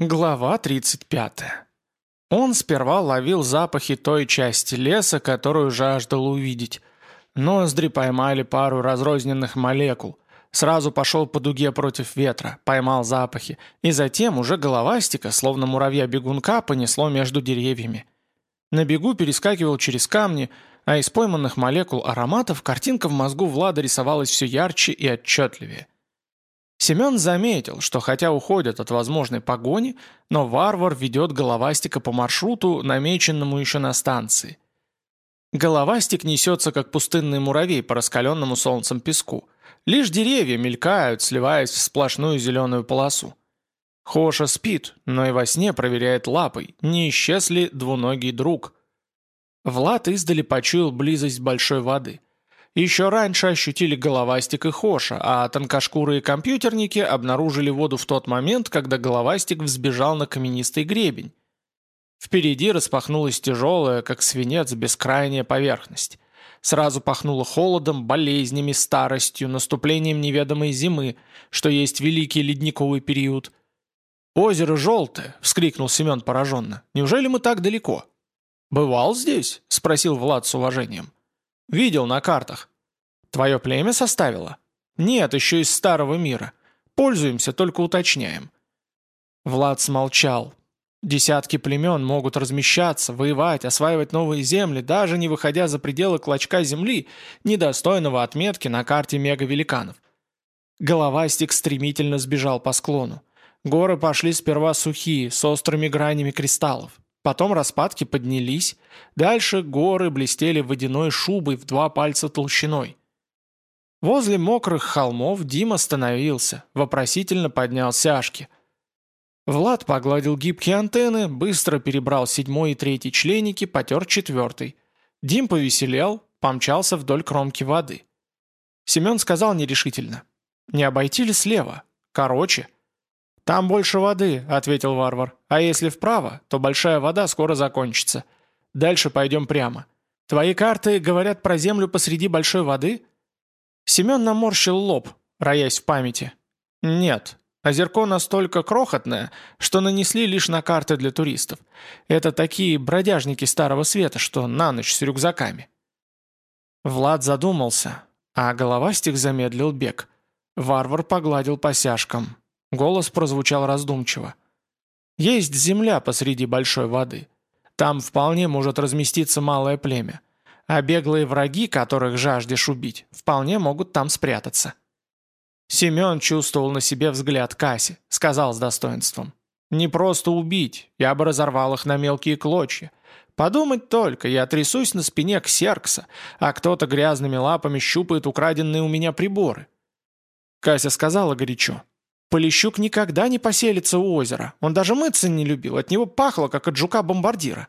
Глава 35. Он сперва ловил запахи той части леса, которую жаждал увидеть. Ноздри поймали пару разрозненных молекул. Сразу пошел по дуге против ветра, поймал запахи. И затем уже головастика, словно муравья-бегунка, понесло между деревьями. На бегу перескакивал через камни, а из пойманных молекул ароматов картинка в мозгу Влада рисовалась все ярче и отчетливее. Семен заметил, что хотя уходят от возможной погони, но варвар ведет головастика по маршруту, намеченному еще на станции. Головастик несется, как пустынный муравей по раскаленному солнцем песку. Лишь деревья мелькают, сливаясь в сплошную зеленую полосу. Хоша спит, но и во сне проверяет лапой, не исчез ли двуногий друг. Влад издали почуял близость большой воды. Еще раньше ощутили головастик и Хоша, а тонкошкурые компьютерники обнаружили воду в тот момент, когда головастик взбежал на каменистый гребень. Впереди распахнулась тяжелая, как свинец, бескрайняя поверхность. Сразу пахнуло холодом, болезнями, старостью, наступлением неведомой зимы, что есть великий ледниковый период. «Озеро желтое!» — вскрикнул Семен пораженно. «Неужели мы так далеко?» «Бывал здесь?» — спросил Влад с уважением. Видел на картах. Твое племя составило? Нет, еще из старого мира. Пользуемся, только уточняем. Влад смолчал. Десятки племен могут размещаться, воевать, осваивать новые земли, даже не выходя за пределы клочка земли, недостойного отметки на карте мегавеликанов. Головастик стремительно сбежал по склону. Горы пошли сперва сухие, с острыми гранями кристаллов. Потом распадки поднялись, дальше горы блестели водяной шубой в два пальца толщиной. Возле мокрых холмов Дим остановился, вопросительно поднял сяжки. Влад погладил гибкие антенны, быстро перебрал седьмой и третий членики, потер четвертый. Дим повеселел, помчался вдоль кромки воды. Семен сказал нерешительно. «Не обойти ли слева? Короче». «Там больше воды», — ответил варвар. «А если вправо, то большая вода скоро закончится. Дальше пойдем прямо. Твои карты говорят про землю посреди большой воды?» Семен наморщил лоб, роясь в памяти. «Нет, озерко настолько крохотное, что нанесли лишь на карты для туристов. Это такие бродяжники Старого Света, что на ночь с рюкзаками». Влад задумался, а головастик замедлил бег. Варвар погладил по сяжкам. Голос прозвучал раздумчиво. «Есть земля посреди большой воды. Там вполне может разместиться малое племя. А беглые враги, которых жаждешь убить, вполне могут там спрятаться». Семен чувствовал на себе взгляд Касси, сказал с достоинством. «Не просто убить, я бы разорвал их на мелкие клочья. Подумать только, я трясусь на спине ксеркса, а кто-то грязными лапами щупает украденные у меня приборы». Кася сказала горячо. Полищук никогда не поселится у озера. Он даже мыться не любил, от него пахло, как от жука-бомбардира.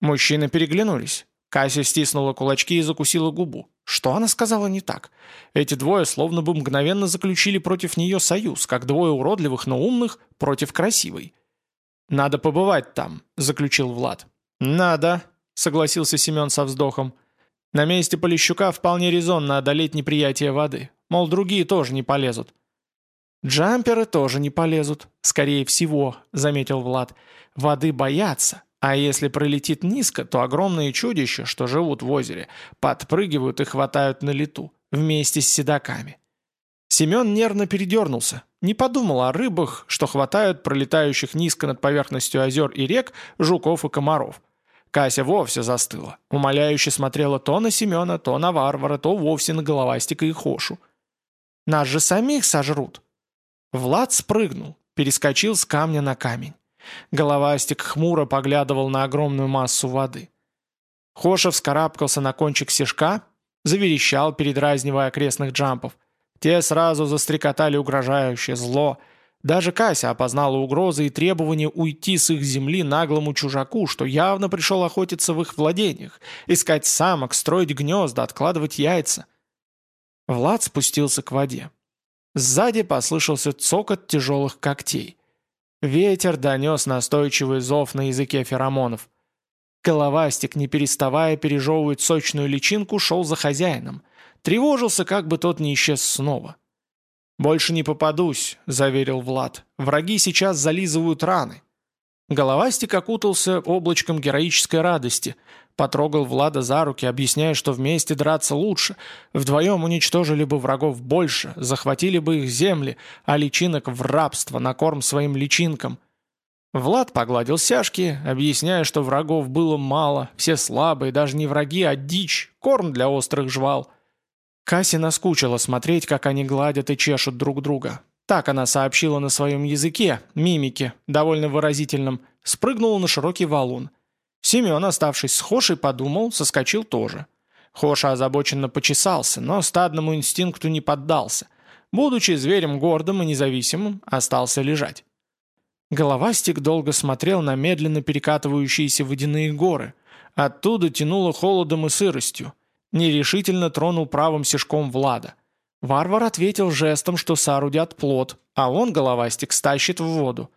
Мужчины переглянулись. Кася стиснула кулачки и закусила губу. Что она сказала не так? Эти двое словно бы мгновенно заключили против нее союз, как двое уродливых, но умных против красивой. «Надо побывать там», — заключил Влад. «Надо», — согласился Семен со вздохом. «На месте Полищука вполне резонно одолеть неприятие воды. Мол, другие тоже не полезут. «Джамперы тоже не полезут, скорее всего», — заметил Влад. «Воды боятся, а если пролетит низко, то огромные чудища, что живут в озере, подпрыгивают и хватают на лету, вместе с седаками». Семен нервно передернулся, не подумал о рыбах, что хватают пролетающих низко над поверхностью озер и рек жуков и комаров. Кася вовсе застыла, умоляюще смотрела то на Семена, то на варвара, то вовсе на головастика и хошу. «Нас же самих сожрут!» Влад спрыгнул, перескочил с камня на камень. Головастик хмуро поглядывал на огромную массу воды. Хошев вскарабкался на кончик сишка, заверещал, передразнивая окрестных джампов. Те сразу застрекотали угрожающе, зло. Даже Кася опознала угрозы и требование уйти с их земли наглому чужаку, что явно пришел охотиться в их владениях, искать самок, строить гнезда, откладывать яйца. Влад спустился к воде. Сзади послышался цокот тяжелых когтей. Ветер донес настойчивый зов на языке феромонов. Головастик, не переставая пережевывать сочную личинку, шел за хозяином. Тревожился, как бы тот не исчез снова. «Больше не попадусь», — заверил Влад. «Враги сейчас зализывают раны». Головастик окутался облачком героической радости, потрогал Влада за руки, объясняя, что вместе драться лучше, вдвоем уничтожили бы врагов больше, захватили бы их земли, а личинок в рабство на корм своим личинкам. Влад погладил сяжки, объясняя, что врагов было мало, все слабые, даже не враги, а дичь, корм для острых жвал. Кассе наскучило смотреть, как они гладят и чешут друг друга. Так она сообщила на своем языке, мимике, довольно выразительном, спрыгнула на широкий валун. Семен, оставшись с Хошей, подумал, соскочил тоже. Хоша озабоченно почесался, но стадному инстинкту не поддался. Будучи зверем гордым и независимым, остался лежать. Головастик долго смотрел на медленно перекатывающиеся водяные горы. Оттуда тянуло холодом и сыростью. Нерешительно тронул правым сишком Влада. Варвар ответил жестом, что соорудят плод, а он, головастик, стащит в воду.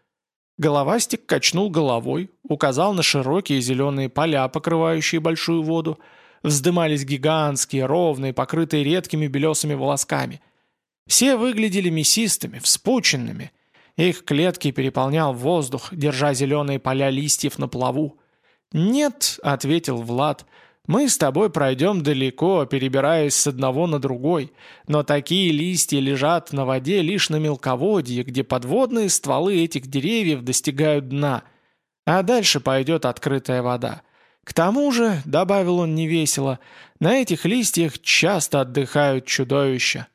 Головастик качнул головой, указал на широкие зеленые поля, покрывающие большую воду. Вздымались гигантские, ровные, покрытые редкими белесыми волосками. Все выглядели мясистыми, вспученными. Их клетки переполнял воздух, держа зеленые поля листьев на плаву. «Нет», — ответил Влад, — мы с тобой пройдем далеко, перебираясь с одного на другой, но такие листья лежат на воде лишь на мелководье, где подводные стволы этих деревьев достигают дна, а дальше пойдет открытая вода. К тому же, — добавил он невесело, — на этих листьях часто отдыхают чудовища.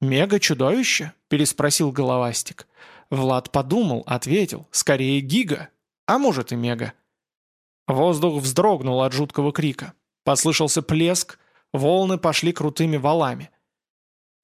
«Мега-чудовище?» — переспросил Головастик. Влад подумал, ответил, скорее гига, а может и мега. Воздух вздрогнул от жуткого крика. Послышался плеск, волны пошли крутыми валами.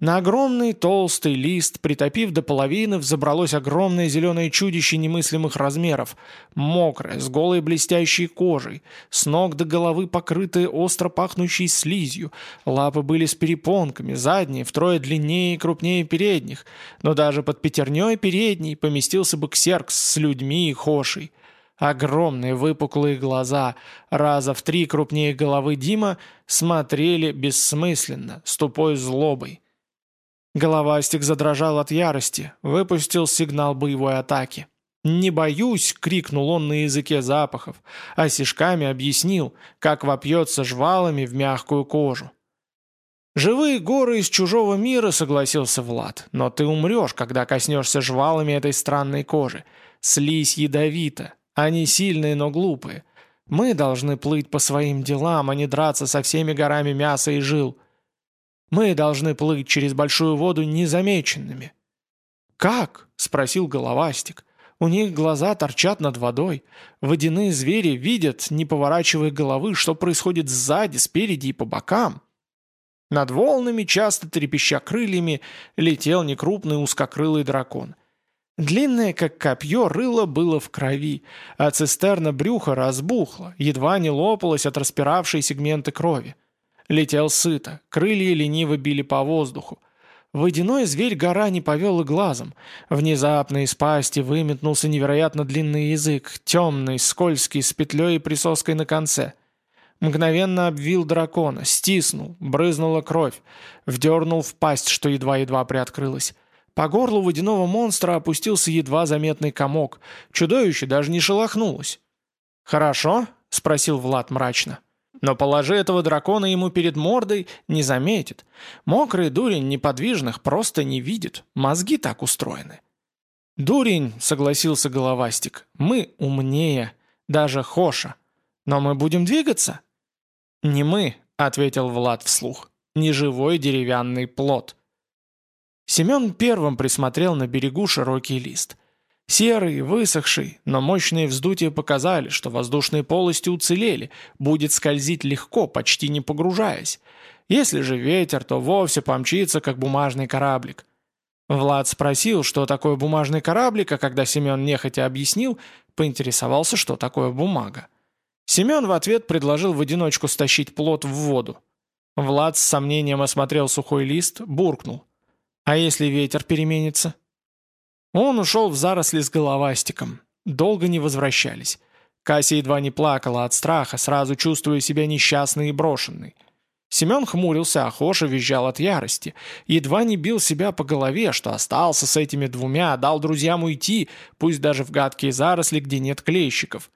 На огромный толстый лист, притопив до половины, взобралось огромное зеленое чудище немыслимых размеров, мокрое, с голой блестящей кожей, с ног до головы покрытые остро пахнущей слизью, лапы были с перепонками, задние втрое длиннее и крупнее передних, но даже под пятерней передней поместился бы ксеркс с людьми и хошей. Огромные выпуклые глаза, раза в три крупнее головы Дима, смотрели бессмысленно, с тупой злобой. Головастик задрожал от ярости, выпустил сигнал боевой атаки. «Не боюсь!» — крикнул он на языке запахов, а сишками объяснил, как вопьется жвалами в мягкую кожу. «Живые горы из чужого мира», — согласился Влад, «но ты умрешь, когда коснешься жвалами этой странной кожи. Слизь ядовита, они сильные, но глупые. Мы должны плыть по своим делам, а не драться со всеми горами мяса и жил. Мы должны плыть через большую воду незамеченными». «Как?» — спросил Головастик. «У них глаза торчат над водой. Водяные звери видят, не поворачивая головы, что происходит сзади, спереди и по бокам». Над волнами, часто трепеща крыльями, летел некрупный узкокрылый дракон — Длинное, как копье, рыло было в крови, а цистерна брюха разбухла, едва не лопалась от распиравшей сегменты крови. Летел сыто, крылья лениво били по воздуху. Водяной зверь-гора не повел и глазом. Внезапно из пасти выметнулся невероятно длинный язык, темный, скользкий, с петлей и присоской на конце. Мгновенно обвил дракона, стиснул, брызнула кровь, вдернул в пасть, что едва-едва приоткрылась. По горлу водяного монстра опустился едва заметный комок. Чудовище даже не шелохнулось. «Хорошо?» — спросил Влад мрачно. «Но положи этого дракона ему перед мордой, не заметит. Мокрый дурень неподвижных просто не видит. Мозги так устроены». «Дурень», — согласился Головастик, — «мы умнее, даже Хоша. Но мы будем двигаться?» «Не мы», — ответил Влад вслух, — «не живой деревянный плод». Семен первым присмотрел на берегу широкий лист. Серый, высохший, но мощные вздутия показали, что воздушные полости уцелели, будет скользить легко, почти не погружаясь. Если же ветер, то вовсе помчится, как бумажный кораблик. Влад спросил, что такое бумажный кораблик, а когда Семен нехотя объяснил, поинтересовался, что такое бумага. Семен в ответ предложил в одиночку стащить плод в воду. Влад с сомнением осмотрел сухой лист, буркнул. А если ветер переменится? Он ушел в заросли с головастиком. Долго не возвращались. Кася едва не плакала от страха, сразу чувствуя себя несчастной и брошенной. Семен хмурился, а Хоша визжал от ярости. Едва не бил себя по голове, что остался с этими двумя, дал друзьям уйти, пусть даже в гадкие заросли, где нет клейщиков.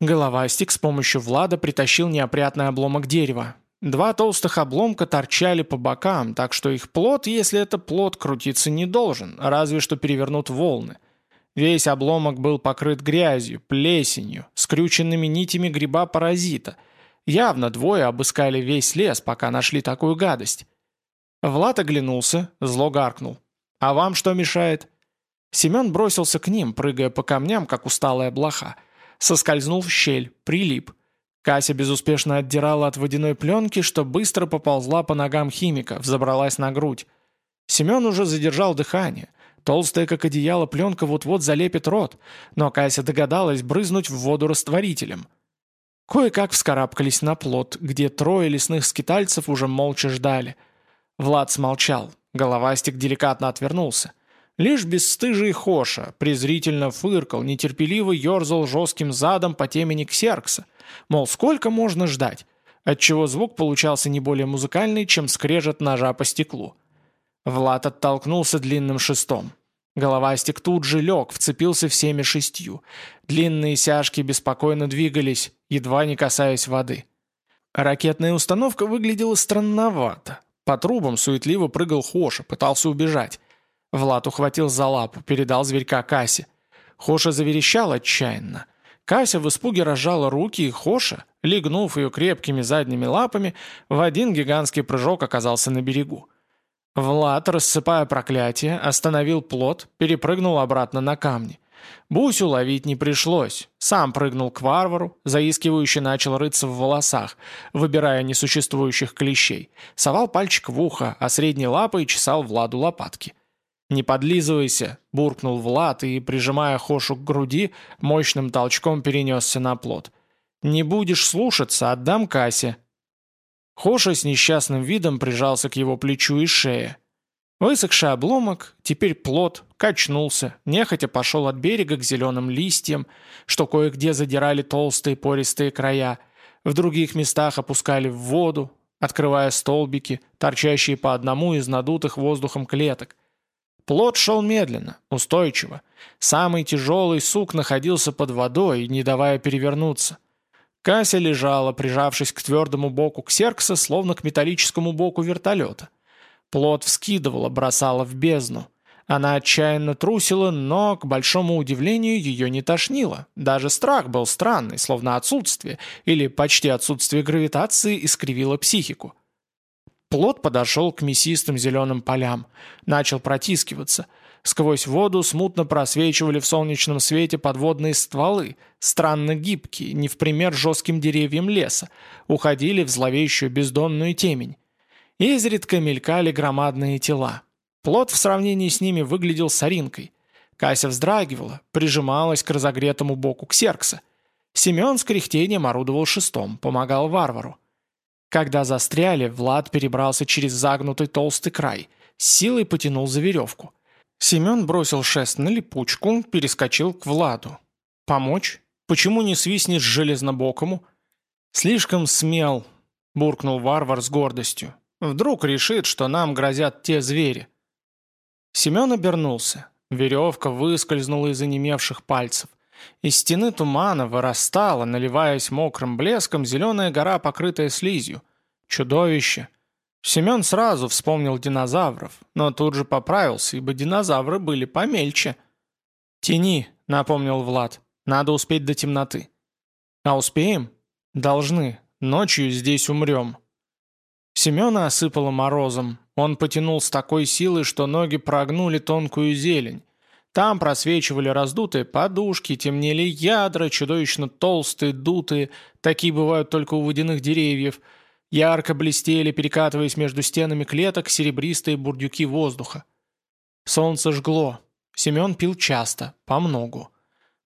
Головастик с помощью Влада притащил неопрятный обломок дерева. Два толстых обломка торчали по бокам, так что их плод, если это плод, крутиться не должен, разве что перевернут волны. Весь обломок был покрыт грязью, плесенью, скрюченными нитями гриба-паразита – Явно двое обыскали весь лес, пока нашли такую гадость. Влад оглянулся, зло гаркнул. «А вам что мешает?» Семен бросился к ним, прыгая по камням, как усталая блоха. Соскользнул в щель, прилип. Кася безуспешно отдирала от водяной пленки, что быстро поползла по ногам химика, взобралась на грудь. Семен уже задержал дыхание. Толстая, как одеяло, пленка вот-вот залепит рот, но Кася догадалась брызнуть в воду растворителем – Кое-как вскарабкались на плот, где трое лесных скитальцев уже молча ждали. Влад смолчал, головастик деликатно отвернулся. Лишь бесстыжий Хоша презрительно фыркал, нетерпеливо ерзал жестким задом по темени Ксеркса. Мол, сколько можно ждать? Отчего звук получался не более музыкальный, чем скрежет ножа по стеклу. Влад оттолкнулся длинным шестом. Головастик тут же лег, вцепился всеми шестью. Длинные сяжки беспокойно двигались, едва не касаясь воды. Ракетная установка выглядела странновато. По трубам суетливо прыгал Хоша, пытался убежать. Влад ухватил за лапу, передал зверька Касе. Хоша заверещал отчаянно. Кася в испуге разжала руки, и Хоша, легнув ее крепкими задними лапами, в один гигантский прыжок оказался на берегу. Влад, рассыпая проклятие, остановил плот, перепрыгнул обратно на камни. Бусю ловить не пришлось. Сам прыгнул к варвару, заискивающе начал рыться в волосах, выбирая несуществующих клещей. Совал пальчик в ухо, а средней лапой чесал Владу лопатки. «Не подлизывайся», — буркнул Влад и, прижимая Хошу к груди, мощным толчком перенесся на плот. «Не будешь слушаться, отдам Кассе». Хоша с несчастным видом прижался к его плечу и шее. Высохший обломок, теперь плод, качнулся, нехотя пошел от берега к зеленым листьям, что кое-где задирали толстые пористые края, в других местах опускали в воду, открывая столбики, торчащие по одному из надутых воздухом клеток. Плод шел медленно, устойчиво. Самый тяжелый сук находился под водой, не давая перевернуться. Кася лежала, прижавшись к твердому боку Ксеркса, словно к металлическому боку вертолета. Плот вскидывала, бросала в бездну. Она отчаянно трусила, но, к большому удивлению, ее не тошнило. Даже страх был странный, словно отсутствие, или почти отсутствие гравитации искривило психику. Плот подошел к мясистым зеленым полям, начал протискиваться – Сквозь воду смутно просвечивали в солнечном свете подводные стволы, странно гибкие, не в пример жестким деревьям леса, уходили в зловещую бездонную темень. Изредка мелькали громадные тела. Плод в сравнении с ними выглядел соринкой. Кася вздрагивала, прижималась к разогретому боку ксеркса. Семен с кряхтением орудовал шестом, помогал варвару. Когда застряли, Влад перебрался через загнутый толстый край, силой потянул за веревку – Семен бросил шест на липучку, перескочил к Владу. «Помочь? Почему не свистнешь железнобокому?» «Слишком смел», — буркнул варвар с гордостью. «Вдруг решит, что нам грозят те звери». Семен обернулся. Веревка выскользнула из онемевших пальцев. Из стены тумана вырастала, наливаясь мокрым блеском, зеленая гора, покрытая слизью. Чудовище! Семен сразу вспомнил динозавров, но тут же поправился, ибо динозавры были помельче. «Тяни», — напомнил Влад, — «надо успеть до темноты». «А успеем?» «Должны. Ночью здесь умрем». Семена осыпало морозом. Он потянул с такой силой, что ноги прогнули тонкую зелень. Там просвечивали раздутые подушки, темнели ядра, чудовищно толстые, дутые, такие бывают только у водяных деревьев — Ярко блестели, перекатываясь между стенами клеток, серебристые бурдюки воздуха. Солнце жгло. Семен пил часто, помногу.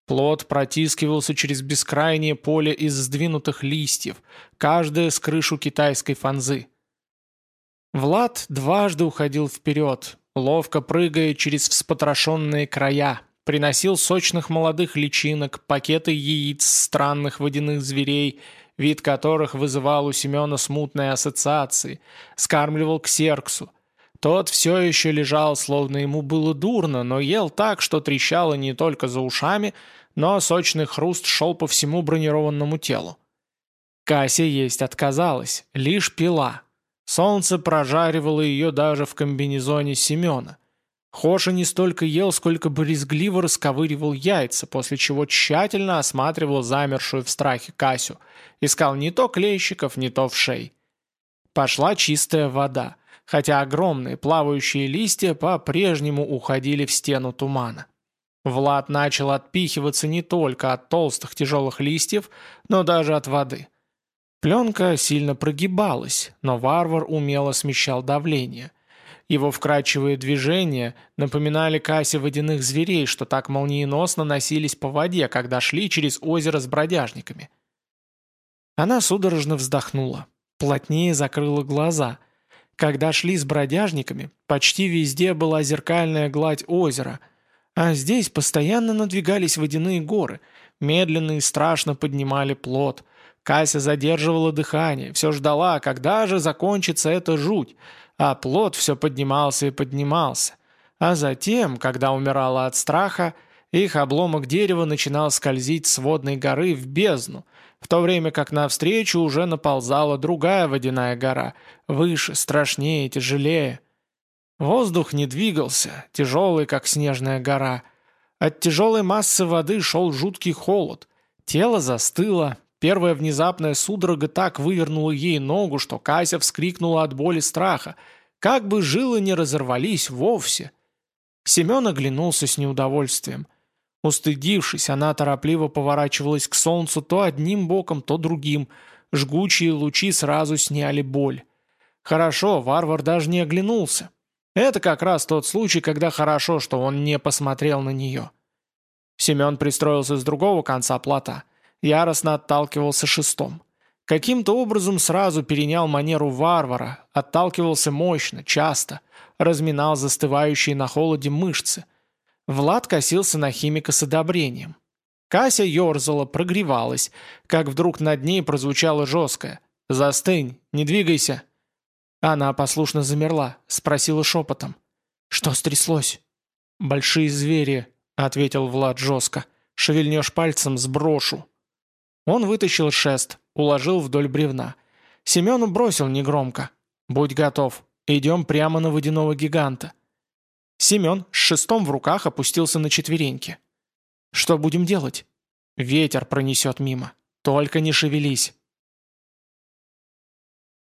Плод протискивался через бескрайнее поле из сдвинутых листьев, каждая с крышу китайской фанзы. Влад дважды уходил вперед, ловко прыгая через вспотрошенные края, приносил сочных молодых личинок, пакеты яиц странных водяных зверей, вид которых вызывал у Семена смутные ассоциации, скармливал к серксу. Тот все еще лежал, словно ему было дурно, но ел так, что трещало не только за ушами, но сочный хруст шел по всему бронированному телу. Кася есть отказалась, лишь пила. Солнце прожаривало ее даже в комбинезоне Семена. Хоша не столько ел, сколько брезгливо расковыривал яйца, после чего тщательно осматривал замершую в страхе Касю. Искал не то клейщиков, не то вшей. Пошла чистая вода, хотя огромные плавающие листья по-прежнему уходили в стену тумана. Влад начал отпихиваться не только от толстых тяжелых листьев, но даже от воды. Пленка сильно прогибалась, но варвар умело смещал давление. Его вкрадчивые движения напоминали кассе водяных зверей, что так молниеносно носились по воде, когда шли через озеро с бродяжниками. Она судорожно вздохнула, плотнее закрыла глаза. Когда шли с бродяжниками, почти везде была зеркальная гладь озера, а здесь постоянно надвигались водяные горы, медленно и страшно поднимали плот. Кася задерживала дыхание, все ждала, когда же закончится эта жуть — а плод все поднимался и поднимался. А затем, когда умирала от страха, их обломок дерева начинал скользить с водной горы в бездну, в то время как навстречу уже наползала другая водяная гора, выше, страшнее, тяжелее. Воздух не двигался, тяжелый, как снежная гора. От тяжелой массы воды шел жуткий холод. Тело застыло, Первая внезапная судорога так вывернула ей ногу, что Кася вскрикнула от боли страха. Как бы жилы не разорвались вовсе. Семен оглянулся с неудовольствием. Устыдившись, она торопливо поворачивалась к солнцу то одним боком, то другим. Жгучие лучи сразу сняли боль. Хорошо, варвар даже не оглянулся. Это как раз тот случай, когда хорошо, что он не посмотрел на нее. Семен пристроился с другого конца плота – яростно отталкивался шестом. Каким-то образом сразу перенял манеру варвара, отталкивался мощно, часто, разминал застывающие на холоде мышцы. Влад косился на химика с одобрением. Кася ерзала, прогревалась, как вдруг над ней прозвучало жесткое «Застынь, не двигайся». Она послушно замерла, спросила шепотом. «Что стряслось?» «Большие звери», — ответил Влад жестко. «Шевельнешь пальцем, сброшу». Он вытащил шест, уложил вдоль бревна. Семену бросил негромко. «Будь готов. Идем прямо на водяного гиганта». Семен с шестом в руках опустился на четвереньки. «Что будем делать?» «Ветер пронесет мимо. Только не шевелись».